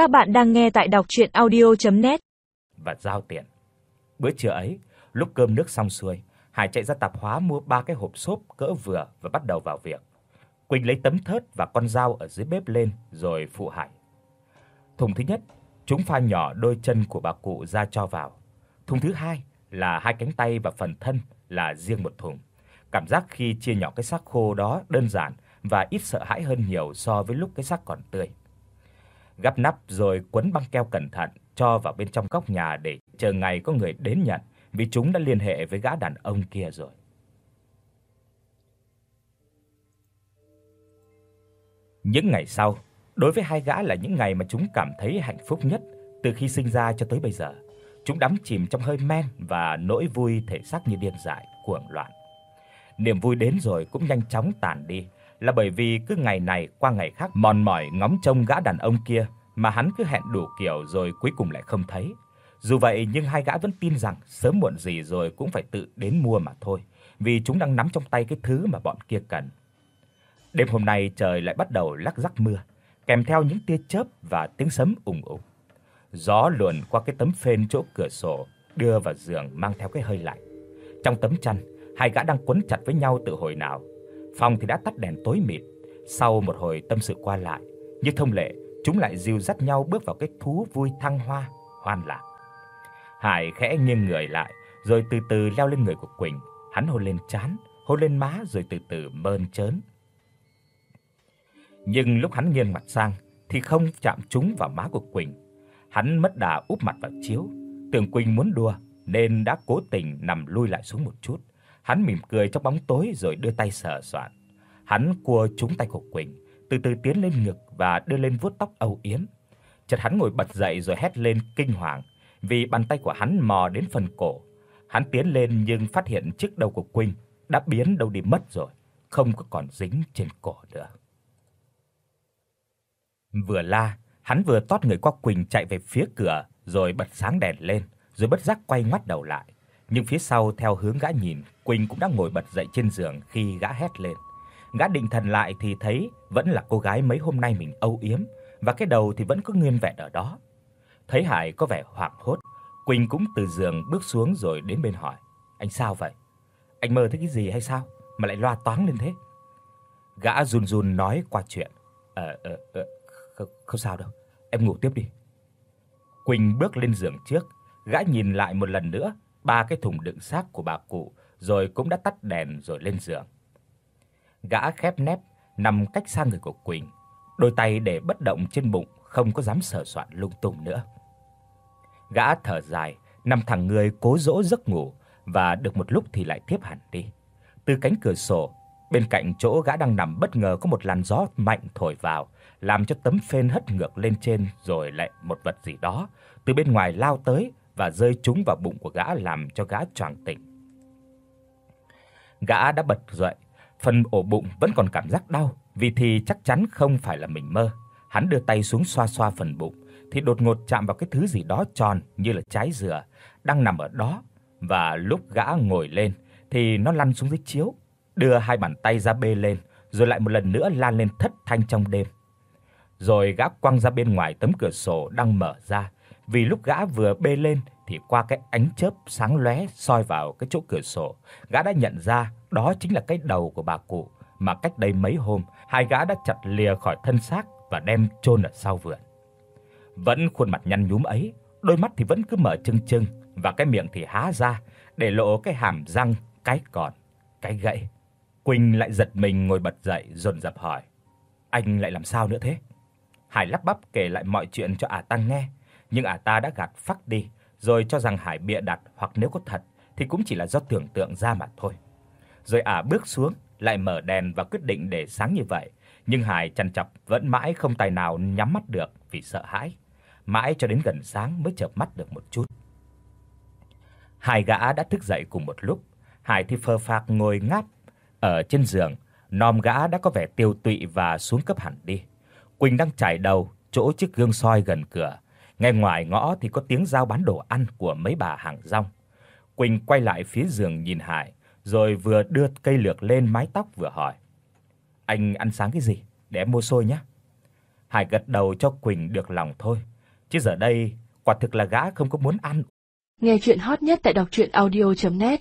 Các bạn đang nghe tại đọc audio net Và giao tiền. Bữa trưa ấy, lúc cơm nước xong xuôi, Hải chạy ra tạp hóa mua ba cái hộp xốp cỡ vừa và bắt đầu vào việc. Quỳnh lấy tấm thớt và con dao ở dưới bếp lên rồi phụ Hải. Thùng thứ nhất, chúng pha nhỏ đôi chân của bà cụ ra cho vào. Thùng thứ hai là hai cánh tay và phần thân là riêng một thùng. Cảm giác khi chia nhỏ cái xác khô đó đơn giản và ít sợ hãi hơn nhiều so với lúc cái xác còn tươi. Gắp nắp rồi quấn băng keo cẩn thận cho vào bên trong góc nhà để chờ ngày có người đến nhận, vì chúng đã liên hệ với gã đàn ông kia rồi. Những ngày sau, đối với hai gã là những ngày mà chúng cảm thấy hạnh phúc nhất từ khi sinh ra cho tới bây giờ. Chúng đắm chìm trong hơi men và nỗi vui thể xác như điên dại, cuồng loạn. Niềm vui đến rồi cũng nhanh chóng tàn đi, là bởi vì cứ ngày này qua ngày khác mòn mỏi ngóng trông gã đàn ông kia mà hắn cứ hẹn đủ kiểu rồi cuối cùng lại không thấy. Dù vậy nhưng hai gã vẫn tin rằng sớm muộn gì rồi cũng phải tự đến mua mà thôi, vì chúng đang nắm trong tay cái thứ mà bọn kia cần. Đêm hôm nay trời lại bắt đầu lắc rắc mưa, kèm theo những tia chớp và tiếng sấm ùng ục. Gió luồn qua cái tấm phên chỗ cửa sổ đưa vào giường mang theo cái hơi lạnh. Trong tấm chăn, hai gã đang quấn chặt với nhau từ hồi nào. Phòng thì đã tắt đèn tối mịt. Sau một hồi tâm sự qua lại, như thông lệ, chúng lại dìu dắt nhau bước vào cái thú vui thăng hoa, hoan lạc. Hải khẽ nghiêng người lại, rồi từ từ leo lên người của Quỳnh, hắn hôn lên trán, hôn lên má rồi từ từ mơn trớn. Nhưng lúc hắn nghiêng mặt sang thì không chạm trúng vào má của Quỳnh. Hắn mất đà úp mặt vào chiếu, tưởng Quỳnh muốn đùa nên đã cố tình nằm lui lại xuống một chút. Hắn mỉm cười trong bóng tối rồi đưa tay sờ soạn. Hắn cua trúng tay của Quỳnh, từ từ tiến lên ngực và đưa lên vuốt tóc âu yếm. Chợt hắn ngồi bật dậy rồi hét lên kinh hoàng, vì bàn tay của hắn mò đến phần cổ. Hắn tiến lên nhưng phát hiện chiếc đầu của Quỳnh đã biến đâu đi mất rồi, không có còn dính trên cổ nữa. Vừa la, hắn vừa tót người qua Quỳnh chạy về phía cửa rồi bật sáng đèn lên, rồi bất giác quay ngoắt đầu lại. Nhưng phía sau theo hướng gã nhìn, Quỳnh cũng đang ngồi bật dậy trên giường khi gã hét lên. Gã định thần lại thì thấy vẫn là cô gái mấy hôm nay mình âu yếm và cái đầu thì vẫn cứ nguyên vẹn ở đó. Thấy Hải có vẻ hoảng hốt, Quỳnh cũng từ giường bước xuống rồi đến bên hỏi: "Anh sao vậy? Anh mơ thấy cái gì hay sao mà lại loa toáng lên thế?" Gã run run nói qua chuyện: "Ờ ờ ờ không, không sao đâu, em ngủ tiếp đi." Quỳnh bước lên giường trước, gã nhìn lại một lần nữa ba cái thùng đựng xác của bà cụ, rồi cũng đã tắt đèn rồi lên giường. Gã khép nép nằm cách xa người của Quỳnh, đôi tay để bất động trên bụng, không có dám sờ soạn lung tung nữa. Gã thở dài, nằm thẳng người cố dỗ giấc ngủ và được một lúc thì lại thiếp hẳn đi. Từ cánh cửa sổ, bên cạnh chỗ gã đang nằm bất ngờ có một làn gió mạnh thổi vào, làm cho tấm phên hất ngược lên trên rồi lại một vật gì đó từ bên ngoài lao tới và rơi trúng vào bụng của gã làm cho gã choàng tỉnh. Gã đã bật dậy, phần ổ bụng vẫn còn cảm giác đau, vì thì chắc chắn không phải là mình mơ. Hắn đưa tay xuống xoa xoa phần bụng thì đột ngột chạm vào cái thứ gì đó tròn như là trái dừa đang nằm ở đó và lúc gã ngồi lên thì nó lăn xuống dưới chiếu, đưa hai bàn tay ra bê lên, rồi lại một lần nữa lan lên thất thanh trong đêm. Rồi gã quăng ra bên ngoài tấm cửa sổ đang mở ra, vì lúc gã vừa bê lên thì qua cái ánh chớp sáng lóe soi vào cái chỗ cửa sổ, gã đã nhận ra đó chính là cái đầu của bà cụ mà cách đây mấy hôm hai gã đã chặt lìa khỏi thân xác và đem chôn ở sau vườn. Vẫn khuôn mặt nhăn nhúm ấy, đôi mắt thì vẫn cứ mở trừng trừng và cái miệng thì há ra để lộ cái hàm răng cái còn, cái gãy. Quỳnh lại giật mình ngồi bật dậy dồn dập hỏi: "Anh lại làm sao nữa thế?" Hải lắp bắp kể lại mọi chuyện cho ả tăng nghe, nhưng ả ta đã gạt phắc đi, rồi cho rằng Hải bịa đặt hoặc nếu có thật thì cũng chỉ là do tưởng tượng ra mà thôi. Rồi ả bước xuống, lại mở đèn và quyết định để sáng như vậy, nhưng Hải chần chọc vẫn mãi không tài nào nhắm mắt được vì sợ hãi, mãi cho đến gần sáng mới chợp mắt được một chút. Hai gã đã thức dậy cùng một lúc, Hải thì phơ phạc ngồi ngáp ở trên giường, nom gã đã có vẻ tiêu tụy và xuống cấp hẳn đi. Quỳnh đang chải đầu chỗ chiếc gương soi gần cửa, ngay ngoài ngõ thì có tiếng giao bán đồ ăn của mấy bà hàng rong. Quỳnh quay lại phía giường nhìn Hải, rồi vừa đưa cây lược lên mái tóc vừa hỏi: "Anh ăn sáng cái gì? Để em mua xôi nhé." Hải gật đầu cho Quỳnh được lòng thôi, chứ giờ đây quả thực là gã không có muốn ăn. Nghe truyện hot nhất tại doctruyenaudio.net